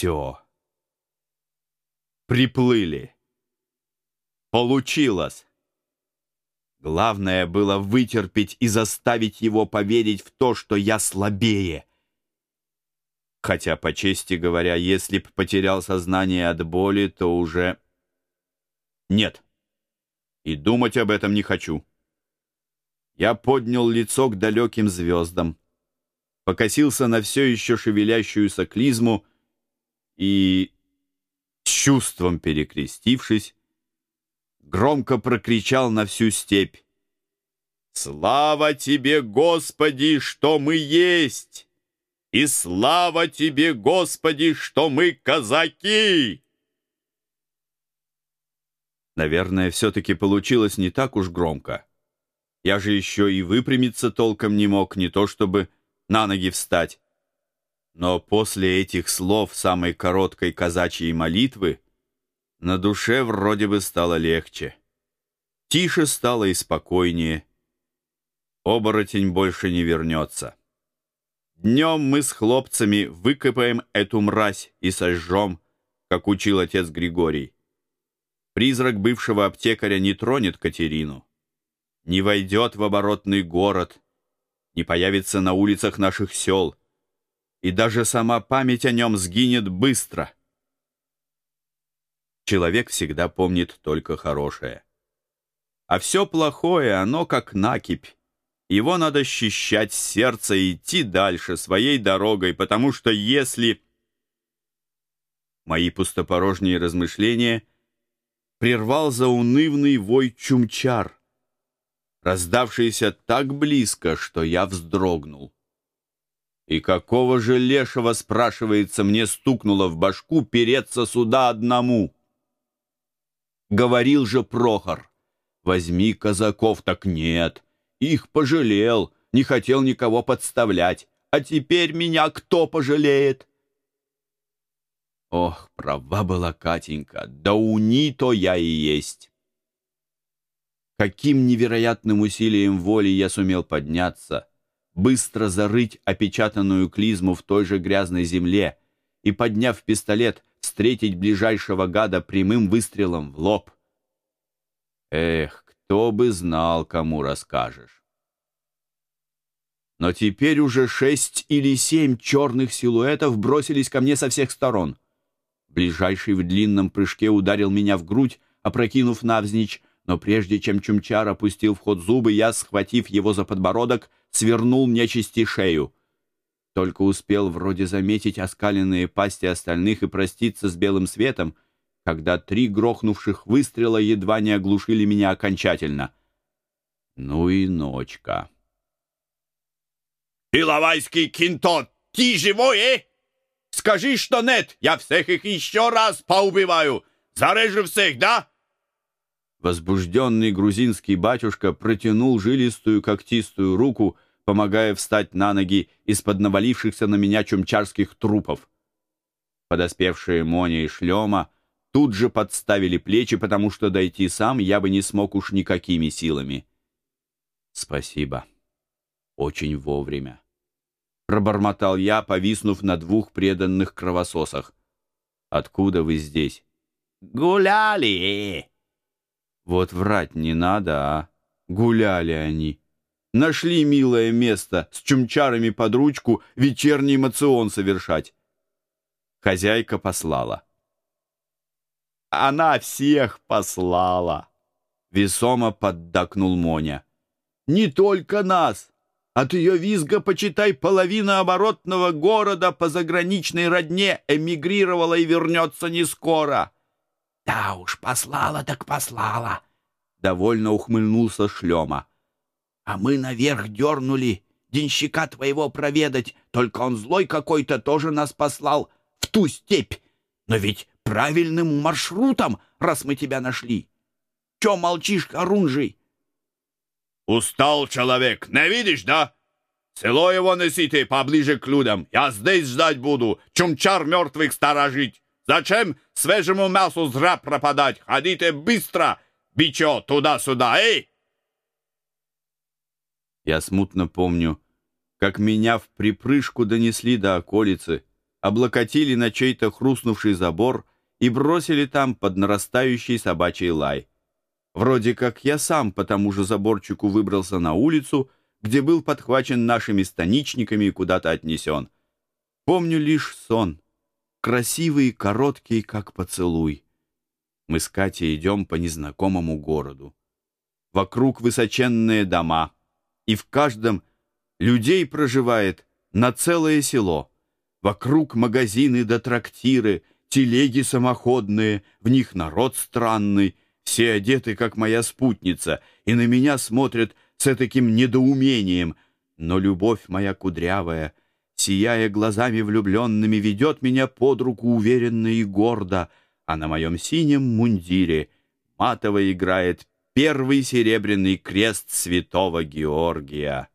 Все. Приплыли. Получилось. Главное было вытерпеть и заставить его поверить в то, что я слабее. Хотя, по чести говоря, если б потерял сознание от боли, то уже... Нет. И думать об этом не хочу. Я поднял лицо к далеким звездам, покосился на все еще шевелящуюся клизму и, чувством перекрестившись, громко прокричал на всю степь. «Слава тебе, Господи, что мы есть! И слава тебе, Господи, что мы казаки!» Наверное, все-таки получилось не так уж громко. Я же еще и выпрямиться толком не мог, не то чтобы на ноги встать. Но после этих слов самой короткой казачьей молитвы на душе вроде бы стало легче. Тише стало и спокойнее. Оборотень больше не вернется. Днем мы с хлопцами выкопаем эту мразь и сожжем, как учил отец Григорий. Призрак бывшего аптекаря не тронет Катерину, не войдет в оборотный город, не появится на улицах наших сел, и даже сама память о нем сгинет быстро — человек всегда помнит только хорошее. А все плохое, оно как накипь. Его надо счищать с сердца и идти дальше, своей дорогой, потому что если... Мои пустопорожние размышления прервал заунывный вой чумчар, раздавшийся так близко, что я вздрогнул. И какого же лешего, спрашивается, мне стукнуло в башку переться сюда одному? Говорил же Прохор, возьми казаков, так нет. Их пожалел, не хотел никого подставлять. А теперь меня кто пожалеет? Ох, права была Катенька, да уни то я и есть. Каким невероятным усилием воли я сумел подняться, быстро зарыть опечатанную клизму в той же грязной земле и, подняв пистолет, встретить ближайшего гада прямым выстрелом в лоб. Эх, кто бы знал, кому расскажешь. Но теперь уже шесть или семь черных силуэтов бросились ко мне со всех сторон. Ближайший в длинном прыжке ударил меня в грудь, опрокинув навзничь, но прежде чем Чумчар опустил в ход зубы, я, схватив его за подбородок, свернул нечисти шею. Только успел вроде заметить оскаленные пасти остальных и проститься с белым светом, когда три грохнувших выстрела едва не оглушили меня окончательно. Ну и ночка. «Иловайский кинто, ты живой, э? Скажи, что нет, я всех их еще раз поубиваю. Зарежу всех, да?» Возбужденный грузинский батюшка протянул жилистую когтистую руку, помогая встать на ноги из-под навалившихся на меня чумчарских трупов. Подоспевшие Моня и Шлема тут же подставили плечи, потому что дойти сам я бы не смог уж никакими силами. Спасибо. Очень вовремя. Пробормотал я, повиснув на двух преданных кровососах. Откуда вы здесь? Гуляли. Вот врать не надо, а? Гуляли они. Нашли милое место с чумчарами под ручку вечерний мацион совершать. Хозяйка послала. Она всех послала. Весомо поддакнул Моня. Не только нас. От ее визга, почитай, половина оборотного города по заграничной родне эмигрировала и вернется не скоро. Да уж, послала так послала. Довольно ухмыльнулся Шлема. А мы наверх дернули денщика твоего проведать, только он злой какой-то тоже нас послал в ту степь. Но ведь правильным маршрутом, раз мы тебя нашли. Че молчишь, Харунжий? Устал человек, не видишь, да? Село его несите поближе к людям. Я здесь ждать буду, чумчар мертвых сторожить. Зачем свежему мясу зря пропадать? Ходите быстро, бичо, туда-сюда, эй! Я смутно помню, как меня в припрыжку донесли до околицы, облокотили на чей-то хрустнувший забор и бросили там под нарастающий собачий лай. Вроде как я сам по тому же заборчику выбрался на улицу, где был подхвачен нашими станичниками и куда-то отнесен. Помню лишь сон, красивый короткий, как поцелуй. Мы с Катей идем по незнакомому городу. Вокруг высоченные дома, и в каждом людей проживает на целое село. Вокруг магазины да трактиры, телеги самоходные, в них народ странный, все одеты, как моя спутница, и на меня смотрят с таким недоумением. Но любовь моя кудрявая, сияя глазами влюбленными, ведет меня под руку уверенно и гордо, а на моем синем мундире матово играет первый серебряный крест святого Георгия.